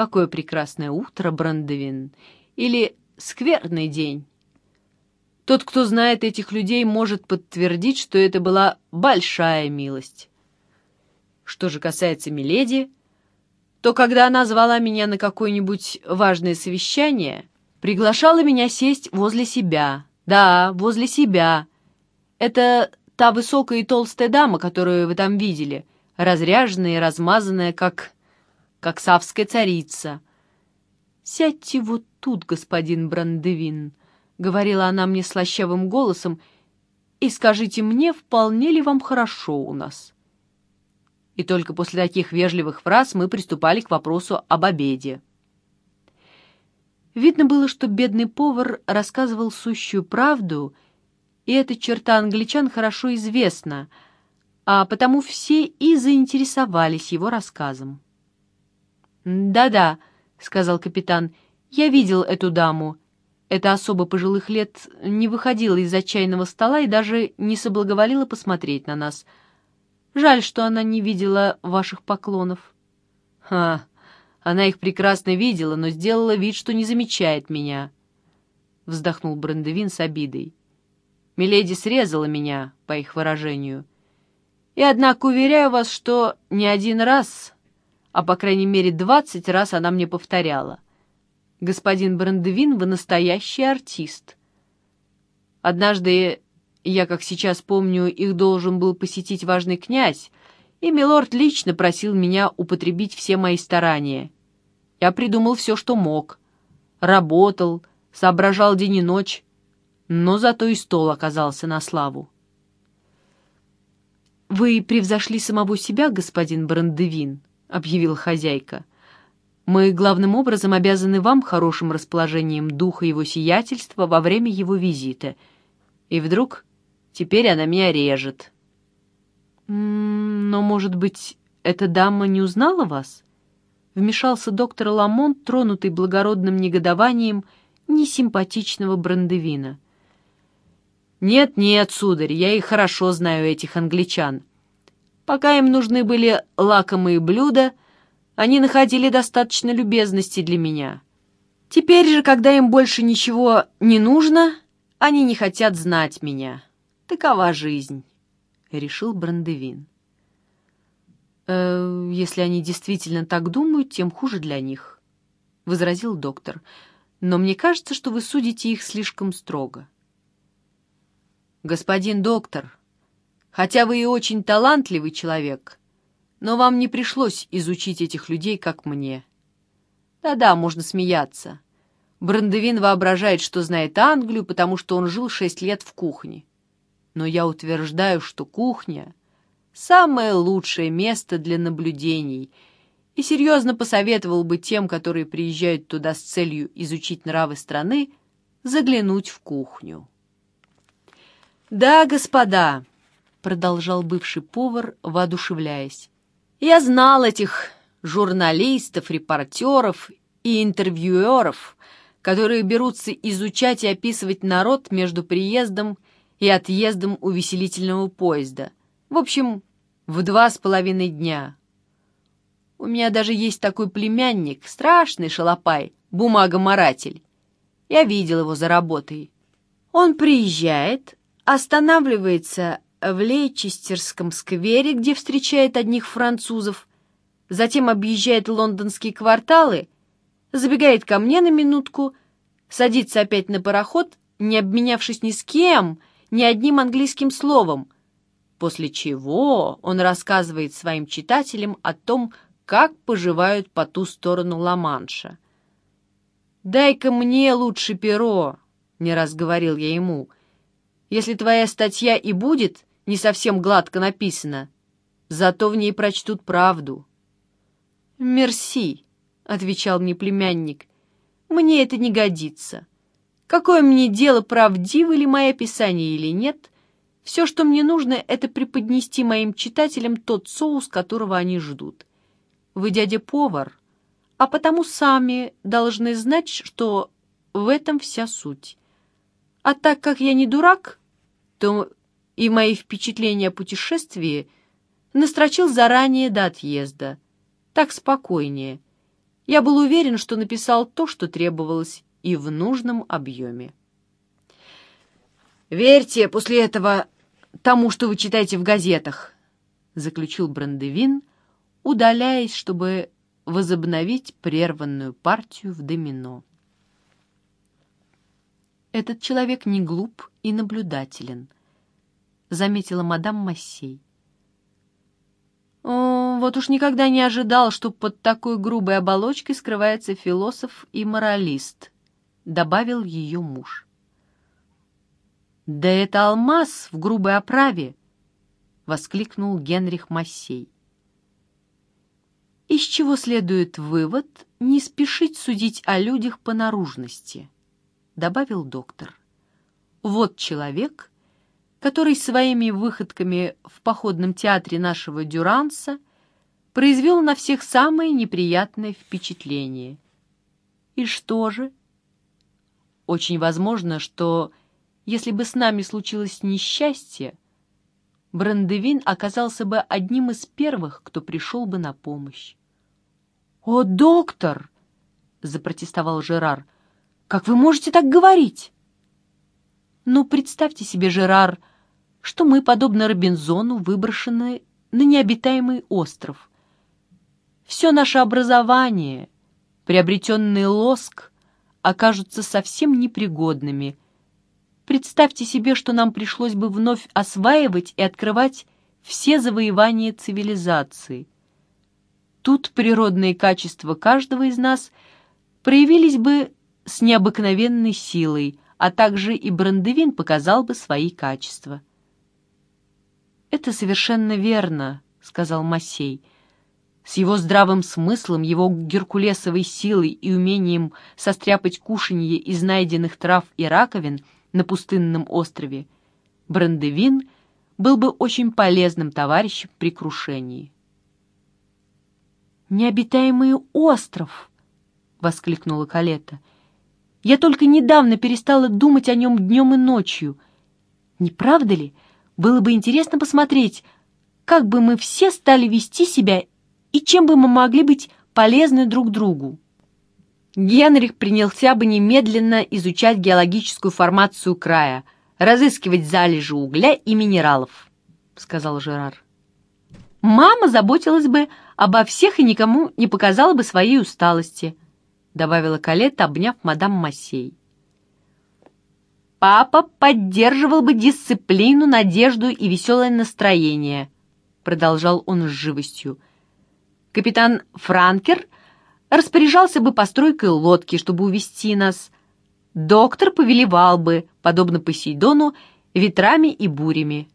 «Какое прекрасное утро, Брандевин!» или «Скверный день!» Тот, кто знает этих людей, может подтвердить, что это была большая милость. Что же касается Миледи, то когда она звала меня на какое-нибудь важное совещание, приглашала меня сесть возле себя. Да, возле себя. Это та высокая и толстая дама, которую вы там видели, разряженная и размазанная, как... как савская царица. «Сядьте вот тут, господин Брандевин», говорила она мне слащавым голосом, и скажите мне, вполне ли вам хорошо у нас. И только после таких вежливых фраз мы приступали к вопросу об обеде. Видно было, что бедный повар рассказывал сущую правду, и эта черта англичан хорошо известна, а потому все и заинтересовались его рассказом. «Да-да», — сказал капитан, — «я видел эту даму, эта особа пожилых лет не выходила из отчаянного стола и даже не соблаговолила посмотреть на нас. Жаль, что она не видела ваших поклонов. Ха, она их прекрасно видела, но сделала вид, что не замечает меня. Вздохнул Брандевин с обидой. Миледи срезала меня, по их выражению. И, однако, уверяю вас, что не один раз, а, по крайней мере, двадцать раз она мне повторяла — господин Брандевин, вы настоящий артист. Однажды, я, как сейчас помню, их должен был посетить важный князь, и милорд лично просил меня употребить все мои старания. Я придумал все, что мог. Работал, соображал день и ночь, но зато и стол оказался на славу. «Вы превзошли самого себя, господин Брандевин», — объявила хозяйка. Мы главным образом обязаны вам хорошим расположением духа его сиятельства во время его визита. И вдруг теперь она меня режет. Но, может быть, эта дама не узнала вас? Вмешался доктор Ламон, тронутый благородным негодованием несимпатичного брандевина. «Нет, нет, сударь, я и хорошо знаю этих англичан. Пока им нужны были лакомые блюда — они находили достаточно любезности для меня. Теперь же, когда им больше ничего не нужно, они не хотят знать меня. Такова жизнь, — решил Брандевин. «Э, «Если они действительно так думают, тем хуже для них», — возразил доктор. «Но мне кажется, что вы судите их слишком строго». «Господин доктор, хотя вы и очень талантливый человек, но вам не пришлось изучить этих людей, как мне. Да-да, можно смеяться. Брандевин воображает, что знает Англию, потому что он жил шесть лет в кухне. Но я утверждаю, что кухня — самое лучшее место для наблюдений, и серьезно посоветовал бы тем, которые приезжают туда с целью изучить нравы страны, заглянуть в кухню. «Да, господа», — продолжал бывший повар, воодушевляясь, я знал этих журналистов, репортеров и интервьюеров, которые берутся изучать и описывать народ между приездом и отъездом увеселительного поезда. В общем, в два с половиной дня. У меня даже есть такой племянник, страшный шалопай, бумагоморатель. Я видел его за работой. Он приезжает, останавливается в Лейчестерском сквере, где встречает одних французов, затем объезжает лондонские кварталы, забегает ко мне на минутку, садится опять на пароход, не обменявшись ни с кем, ни одним английским словом, после чего он рассказывает своим читателям о том, как поживают по ту сторону Ла-Манша. «Дай-ка мне лучше перо», — не раз говорил я ему, — «если твоя статья и будет, не совсем гладко написано, зато в ней прочтут правду. «Мерси», — отвечал мне племянник, — «мне это не годится. Какое мне дело, правдиво ли мое описание или нет, все, что мне нужно, это преподнести моим читателям тот соус, которого они ждут. Вы дядя-повар, а потому сами должны знать, что в этом вся суть. А так как я не дурак, то и мои впечатления о путешествии настрочил заранее до отъезда. Так спокойнее. Я был уверен, что написал то, что требовалось, и в нужном объеме. «Верьте после этого тому, что вы читаете в газетах», — заключил Брандевин, удаляясь, чтобы возобновить прерванную партию в домино. «Этот человек не глуп и наблюдателен», — заметила мадам Массей. О, вот уж никогда не ожидал, что под такой грубой оболочкой скрывается философ и моралист, — добавил ее муж. «Да это алмаз в грубой оправе!» — воскликнул Генрих Массей. Из чего следует вывод не спешить судить о людях по наружности, — добавил доктор. Вот человек, который своими выходками в походном театре нашего Дюранса произвел на всех самое неприятное впечатление. И что же? Очень возможно, что, если бы с нами случилось несчастье, Брандевин оказался бы одним из первых, кто пришел бы на помощь. «О, доктор!» — запротестовал Жерар. «Как вы можете так говорить?» «Ну, представьте себе, Жерар, что мы, подобно Робинзону, выброшены на необитаемый остров. Все наше образование, приобретенный лоск, окажутся совсем непригодными. Представьте себе, что нам пришлось бы вновь осваивать и открывать все завоевания цивилизации. Тут природные качества каждого из нас проявились бы с необыкновенной силой, а также и Брандевин показал бы свои качества. «Это совершенно верно», — сказал Масей. С его здравым смыслом, его геркулесовой силой и умением состряпать кушанье из найденных трав и раковин на пустынном острове, Брандевин был бы очень полезным товарищем при крушении. «Необитаемый остров!» — воскликнула Калета. «Я только недавно перестала думать о нем днем и ночью. Не правда ли?» Было бы интересно посмотреть, как бы мы все стали вести себя и чем бы мы могли быть полезны друг другу. Генрих принялся бы немедленно изучать геологическую формацию края, разыскивать залежи угля и минералов, — сказал Жерар. Мама заботилась бы обо всех и никому не показала бы своей усталости, — добавила Калетта, обняв мадам Массей. Папа поддерживал бы дисциплину, надежду и веселое настроение, продолжал он с живостью. Капитан Франкер распоряжался бы постройкой лодки, чтобы увести нас. Доктор повелевал бы, подобно Посейдону, ветрами и бурями.